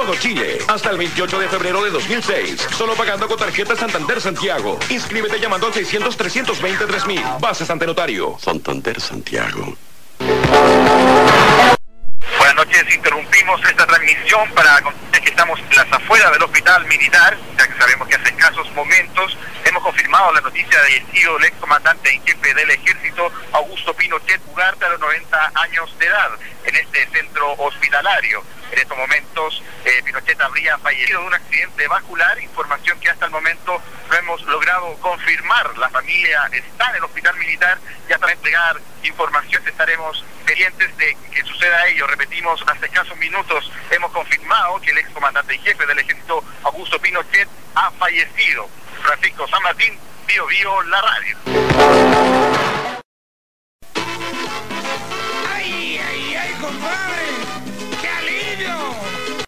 todo Chile. Hasta el 28 de febrero de 2006. Solo pagando con tarjeta Santander Santiago. Inscríbete llamando al 600 320 3000. Bases ante notario. Santander Santiago. Buenas noches, interrumpimos esta transmisión para contarles que estamos en las afueras del hospital militar, ya que sabemos que hace escasos momentos hemos confirmado la noticia de sido el excomandante en jefe del ejército, Augusto Pinochet Ugarte, a los 90 años de edad, en este centro hospitalario. En estos momentos, habría fallecido de un accidente vascular, información que hasta el momento no hemos logrado confirmar. La familia está en el hospital militar y hasta entregar información estaremos pendientes de que suceda ello. Repetimos, hace escasos minutos hemos confirmado que el excomandante y jefe del ejército, Augusto Pinochet, ha fallecido. Francisco San Martín, Bio Bio, la radio.